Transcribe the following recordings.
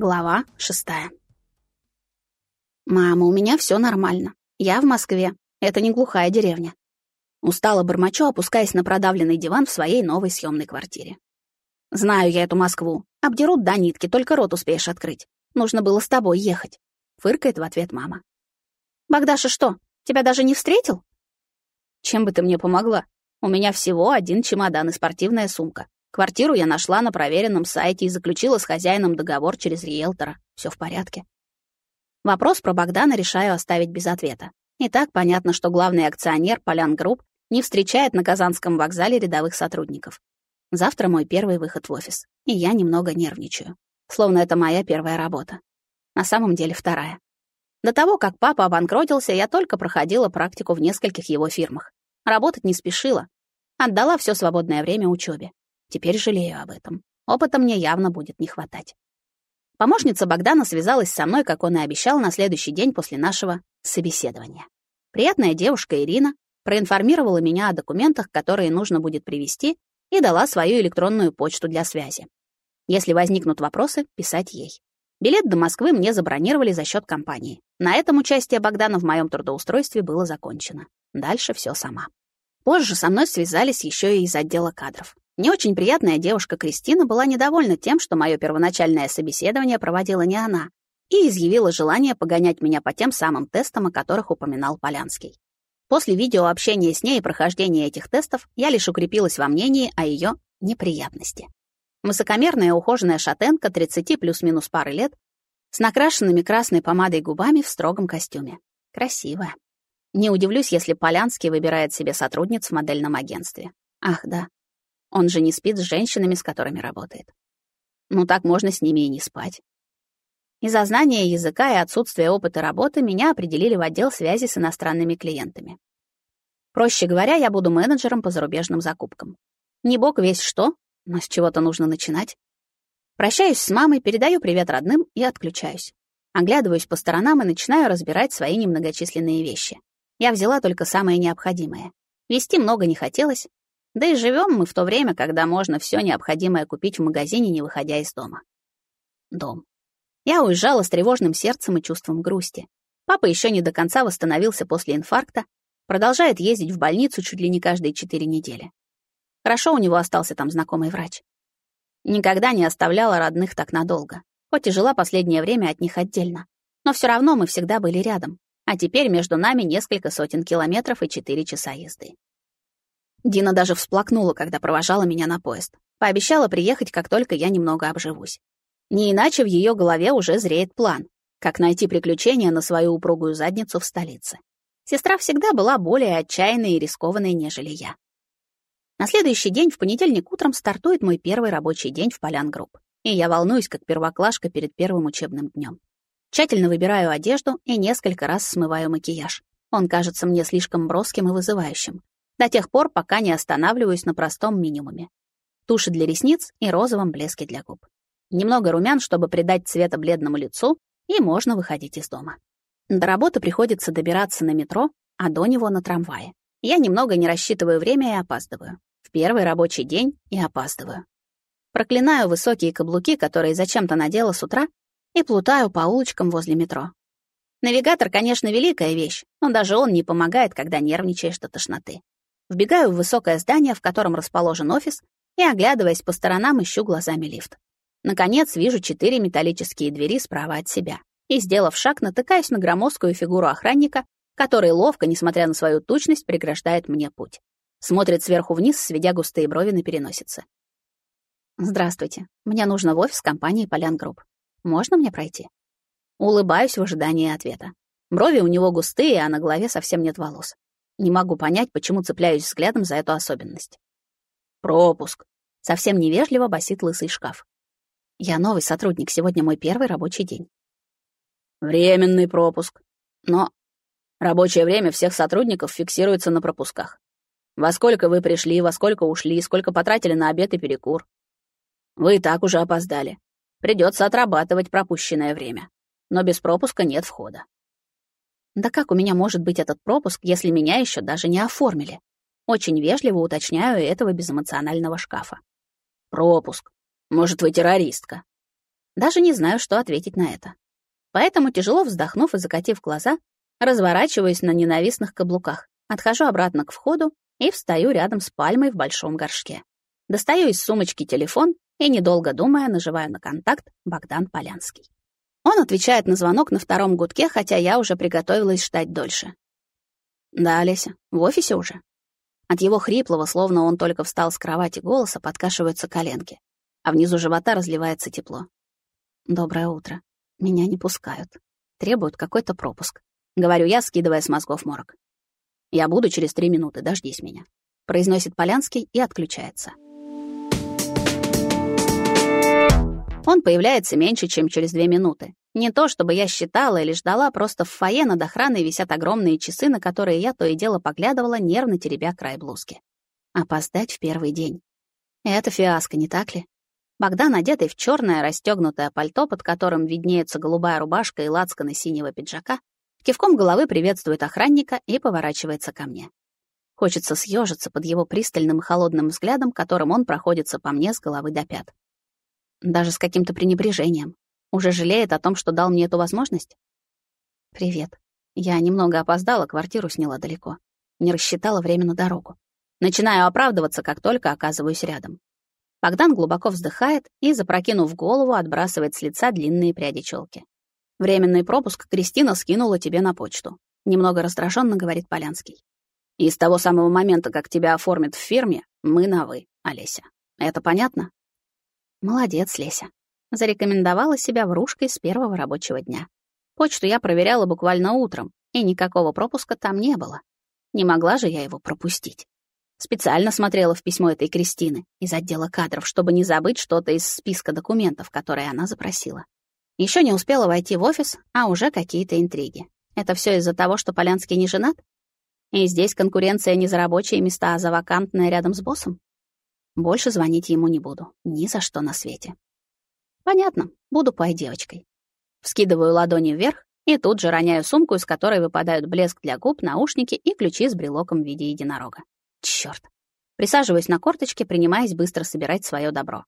Глава шестая. «Мама, у меня все нормально. Я в Москве. Это не глухая деревня». Устала бормочу, опускаясь на продавленный диван в своей новой съемной квартире. «Знаю я эту Москву. Обдерут до нитки, только рот успеешь открыть. Нужно было с тобой ехать», — фыркает в ответ мама. «Богдаша что, тебя даже не встретил?» «Чем бы ты мне помогла? У меня всего один чемодан и спортивная сумка. Квартиру я нашла на проверенном сайте и заключила с хозяином договор через риэлтора. Все в порядке. Вопрос про Богдана решаю оставить без ответа. И так понятно, что главный акционер Полян Групп не встречает на Казанском вокзале рядовых сотрудников. Завтра мой первый выход в офис, и я немного нервничаю. Словно это моя первая работа. На самом деле вторая. До того, как папа обанкротился, я только проходила практику в нескольких его фирмах. Работать не спешила. Отдала все свободное время учебе. Теперь жалею об этом. Опыта мне явно будет не хватать. Помощница Богдана связалась со мной, как он и обещал, на следующий день после нашего собеседования. Приятная девушка Ирина проинформировала меня о документах, которые нужно будет привезти, и дала свою электронную почту для связи. Если возникнут вопросы, писать ей. Билет до Москвы мне забронировали за счет компании. На этом участие Богдана в моем трудоустройстве было закончено. Дальше все сама. Позже со мной связались еще и из отдела кадров. Не очень приятная девушка Кристина была недовольна тем, что мое первоначальное собеседование проводила не она, и изъявила желание погонять меня по тем самым тестам, о которых упоминал Полянский. После видеообщения с ней и прохождения этих тестов я лишь укрепилась во мнении о ее неприятности. Высокомерная ухоженная шатенка 30 плюс-минус пары лет с накрашенными красной помадой губами в строгом костюме. Красивая. Не удивлюсь, если Полянский выбирает себе сотрудниц в модельном агентстве. Ах, да, он же не спит с женщинами, с которыми работает. Ну так можно с ними и не спать. Из-за знания языка и отсутствия опыта работы меня определили в отдел связи с иностранными клиентами. Проще говоря, я буду менеджером по зарубежным закупкам. Не бог весь что, но с чего-то нужно начинать. Прощаюсь с мамой, передаю привет родным и отключаюсь. Оглядываюсь по сторонам и начинаю разбирать свои немногочисленные вещи. Я взяла только самое необходимое. Вести много не хотелось, да и живем мы в то время, когда можно все необходимое купить в магазине, не выходя из дома. Дом. Я уезжала с тревожным сердцем и чувством грусти. Папа еще не до конца восстановился после инфаркта, продолжает ездить в больницу чуть ли не каждые четыре недели. Хорошо у него остался там знакомый врач. Никогда не оставляла родных так надолго, хоть и жила последнее время от них отдельно. Но все равно мы всегда были рядом, а теперь между нами несколько сотен километров и четыре часа езды. Дина даже всплакнула, когда провожала меня на поезд. Пообещала приехать, как только я немного обживусь. Не иначе в ее голове уже зреет план, как найти приключения на свою упругую задницу в столице. Сестра всегда была более отчаянной и рискованной, нежели я. На следующий день, в понедельник утром, стартует мой первый рабочий день в Полян Групп, и я волнуюсь, как первоклашка перед первым учебным днем. Тщательно выбираю одежду и несколько раз смываю макияж. Он кажется мне слишком броским и вызывающим до тех пор, пока не останавливаюсь на простом минимуме. Туши для ресниц и розовом блеске для губ. Немного румян, чтобы придать цвета бледному лицу, и можно выходить из дома. До работы приходится добираться на метро, а до него на трамвае. Я немного не рассчитываю время и опаздываю. В первый рабочий день и опаздываю. Проклинаю высокие каблуки, которые зачем-то надела с утра, и плутаю по улочкам возле метро. Навигатор, конечно, великая вещь, но даже он не помогает, когда нервничаешь до тошноты. Вбегаю в высокое здание, в котором расположен офис, и, оглядываясь по сторонам, ищу глазами лифт. Наконец, вижу четыре металлические двери справа от себя. И, сделав шаг, натыкаюсь на громоздкую фигуру охранника, который ловко, несмотря на свою тучность, преграждает мне путь. Смотрит сверху вниз, сведя густые брови на переносице. «Здравствуйте. Мне нужно в офис компании «Полян Групп». Можно мне пройти?» Улыбаюсь в ожидании ответа. Брови у него густые, а на голове совсем нет волос. Не могу понять, почему цепляюсь взглядом за эту особенность. Пропуск. Совсем невежливо басит лысый шкаф. Я новый сотрудник, сегодня мой первый рабочий день. Временный пропуск. Но рабочее время всех сотрудников фиксируется на пропусках. Во сколько вы пришли, во сколько ушли, сколько потратили на обед и перекур. Вы и так уже опоздали. Придется отрабатывать пропущенное время. Но без пропуска нет входа. Да как у меня может быть этот пропуск, если меня еще даже не оформили? Очень вежливо уточняю этого безэмоционального шкафа. Пропуск. Может, вы террористка? Даже не знаю, что ответить на это. Поэтому, тяжело вздохнув и закатив глаза, разворачиваюсь на ненавистных каблуках, отхожу обратно к входу и встаю рядом с пальмой в большом горшке. Достаю из сумочки телефон и, недолго думая, нажимаю на контакт Богдан Полянский. Он отвечает на звонок на втором гудке, хотя я уже приготовилась ждать дольше. «Да, Олеся, в офисе уже?» От его хриплого, словно он только встал с кровати голоса, подкашиваются коленки, а внизу живота разливается тепло. «Доброе утро. Меня не пускают. Требуют какой-то пропуск. Говорю я, скидывая с мозгов морок. «Я буду через три минуты, дождись меня», — произносит Полянский и отключается. Он появляется меньше, чем через две минуты. Не то, чтобы я считала или ждала, просто в фойе над охраной висят огромные часы, на которые я то и дело поглядывала, нервно теребя край блузки. Опоздать в первый день. Это фиаско, не так ли? Богдан, одетый в черное расстегнутое пальто, под которым виднеется голубая рубашка и лацканы синего пиджака, кивком головы приветствует охранника и поворачивается ко мне. Хочется съежиться под его пристальным холодным взглядом, которым он проходится по мне с головы до пят. Даже с каким-то пренебрежением. Уже жалеет о том, что дал мне эту возможность? «Привет. Я немного опоздала, квартиру сняла далеко. Не рассчитала время на дорогу. Начинаю оправдываться, как только оказываюсь рядом. Богдан глубоко вздыхает и, запрокинув голову, отбрасывает с лица длинные пряди челки. «Временный пропуск Кристина скинула тебе на почту», — немного раздраженно говорит Полянский. «И с того самого момента, как тебя оформят в фирме, мы на «вы», Олеся. Это понятно?» «Молодец, Леся». Зарекомендовала себя врушкой с первого рабочего дня. Почту я проверяла буквально утром, и никакого пропуска там не было. Не могла же я его пропустить. Специально смотрела в письмо этой Кристины из отдела кадров, чтобы не забыть что-то из списка документов, которые она запросила. Еще не успела войти в офис, а уже какие-то интриги. Это все из-за того, что Полянский не женат? И здесь конкуренция не за рабочие места, а за вакантное рядом с боссом? Больше звонить ему не буду. Ни за что на свете. Понятно, буду пой-девочкой. Вскидываю ладони вверх и тут же роняю сумку, из которой выпадают блеск для губ, наушники и ключи с брелоком в виде единорога. Чёрт. Присаживаюсь на корточке, принимаясь быстро собирать свое добро.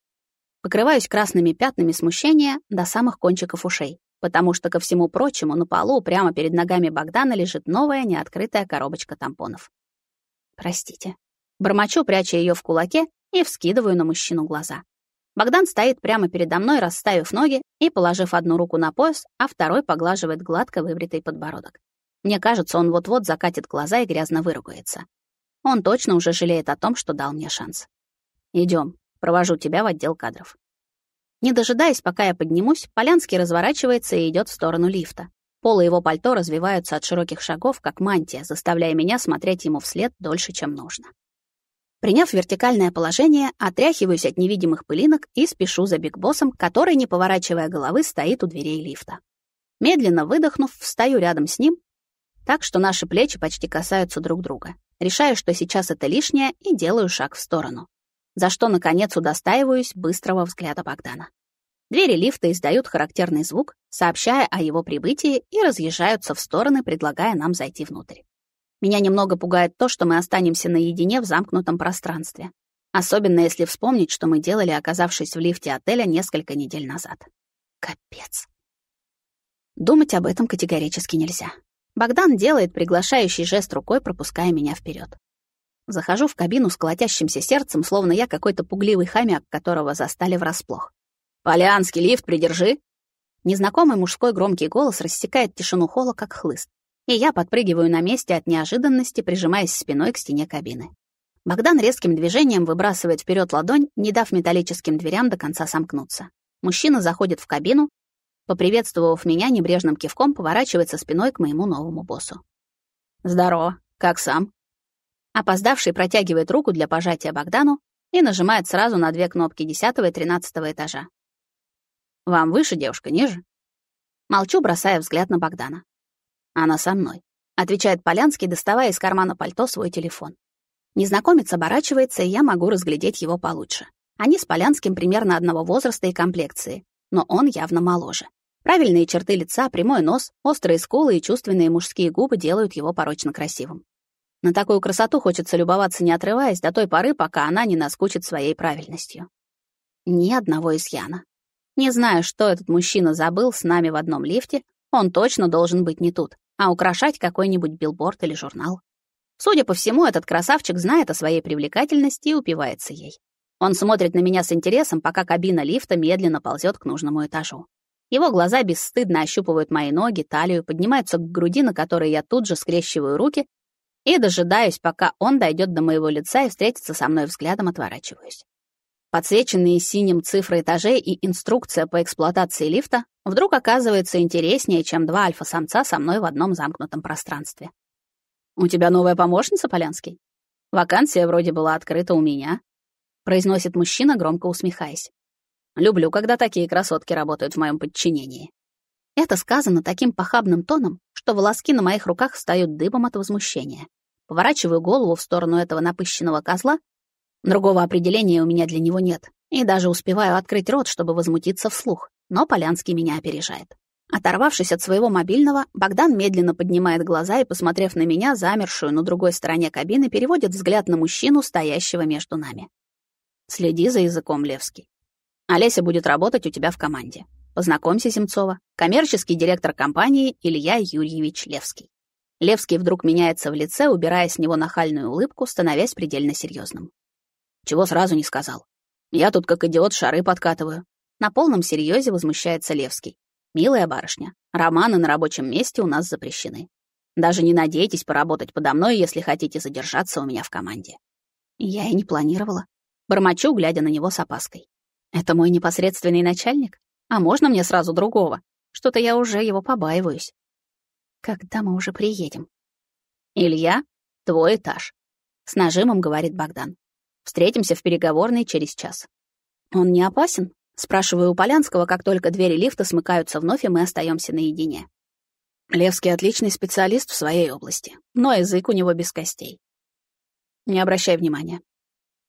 Покрываюсь красными пятнами смущения до самых кончиков ушей, потому что, ко всему прочему, на полу прямо перед ногами Богдана лежит новая неоткрытая коробочка тампонов. Простите. Бормочу, пряча ее в кулаке, и вскидываю на мужчину глаза. Богдан стоит прямо передо мной, расставив ноги и положив одну руку на пояс, а второй поглаживает гладко выбритый подбородок. Мне кажется, он вот-вот закатит глаза и грязно выругается. Он точно уже жалеет о том, что дал мне шанс. Идем, провожу тебя в отдел кадров. Не дожидаясь, пока я поднимусь, Полянский разворачивается и идет в сторону лифта. Полы его пальто развиваются от широких шагов, как мантия, заставляя меня смотреть ему вслед дольше, чем нужно. Приняв вертикальное положение, отряхиваюсь от невидимых пылинок и спешу за бигбоссом, который, не поворачивая головы, стоит у дверей лифта. Медленно выдохнув, встаю рядом с ним, так что наши плечи почти касаются друг друга. Решаю, что сейчас это лишнее, и делаю шаг в сторону. За что, наконец, удостаиваюсь быстрого взгляда Богдана. Двери лифта издают характерный звук, сообщая о его прибытии, и разъезжаются в стороны, предлагая нам зайти внутрь. Меня немного пугает то, что мы останемся наедине в замкнутом пространстве. Особенно если вспомнить, что мы делали, оказавшись в лифте отеля несколько недель назад. Капец. Думать об этом категорически нельзя. Богдан делает приглашающий жест рукой, пропуская меня вперед. Захожу в кабину с колотящимся сердцем, словно я какой-то пугливый хомяк, которого застали врасплох. «Полянский, лифт придержи!» Незнакомый мужской громкий голос рассекает тишину холла, как хлыст. И я подпрыгиваю на месте от неожиданности, прижимаясь спиной к стене кабины. Богдан резким движением выбрасывает вперед ладонь, не дав металлическим дверям до конца сомкнуться. Мужчина заходит в кабину, Поприветствовав меня небрежным кивком, поворачивается спиной к моему новому боссу. «Здорово. Как сам?» Опоздавший протягивает руку для пожатия Богдану и нажимает сразу на две кнопки десятого и тринадцатого этажа. «Вам выше, девушка, ниже?» Молчу, бросая взгляд на Богдана. «Она со мной», — отвечает Полянский, доставая из кармана пальто свой телефон. Незнакомец оборачивается, и я могу разглядеть его получше. Они с Полянским примерно одного возраста и комплекции, но он явно моложе. Правильные черты лица, прямой нос, острые скулы и чувственные мужские губы делают его порочно красивым. На такую красоту хочется любоваться, не отрываясь до той поры, пока она не наскучит своей правильностью. Ни одного изъяна. Не знаю, что этот мужчина забыл с нами в одном лифте, он точно должен быть не тут, а украшать какой-нибудь билборд или журнал. Судя по всему, этот красавчик знает о своей привлекательности и упивается ей. Он смотрит на меня с интересом, пока кабина лифта медленно ползет к нужному этажу. Его глаза бесстыдно ощупывают мои ноги, талию, поднимаются к груди, на которой я тут же скрещиваю руки и дожидаюсь, пока он дойдет до моего лица и встретится со мной взглядом, отворачиваюсь. Подсвеченные синим цифры этажей и инструкция по эксплуатации лифта вдруг оказывается интереснее, чем два альфа-самца со мной в одном замкнутом пространстве. «У тебя новая помощница, Полянский? Вакансия вроде была открыта у меня», — произносит мужчина, громко усмехаясь. Люблю, когда такие красотки работают в моем подчинении. Это сказано таким похабным тоном, что волоски на моих руках встают дыбом от возмущения. Поворачиваю голову в сторону этого напыщенного козла. Другого определения у меня для него нет. И даже успеваю открыть рот, чтобы возмутиться вслух. Но Полянский меня опережает. Оторвавшись от своего мобильного, Богдан медленно поднимает глаза и, посмотрев на меня, замершую на другой стороне кабины, переводит взгляд на мужчину, стоящего между нами. «Следи за языком, Левский. Олеся будет работать у тебя в команде. Познакомься, Земцова. Коммерческий директор компании Илья Юрьевич Левский. Левский вдруг меняется в лице, убирая с него нахальную улыбку, становясь предельно серьезным. Чего сразу не сказал. Я тут как идиот шары подкатываю. На полном серьезе возмущается Левский. Милая барышня, романы на рабочем месте у нас запрещены. Даже не надейтесь поработать подо мной, если хотите задержаться у меня в команде. Я и не планировала. Бормочу, глядя на него с опаской. Это мой непосредственный начальник? А можно мне сразу другого? Что-то я уже его побаиваюсь. Когда мы уже приедем? Илья, твой этаж. С нажимом говорит Богдан. Встретимся в переговорной через час. Он не опасен? Спрашиваю у Полянского, как только двери лифта смыкаются вновь, и мы остаемся наедине. Левский отличный специалист в своей области, но язык у него без костей. Не обращай внимания.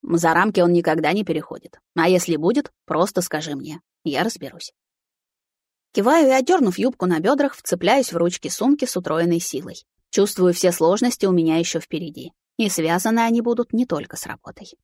За рамки он никогда не переходит. А если будет, просто скажи мне. Я разберусь. Киваю и, одернув юбку на бедрах, вцепляюсь в ручки сумки с утроенной силой. Чувствую все сложности у меня еще впереди. И связаны они будут не только с работой.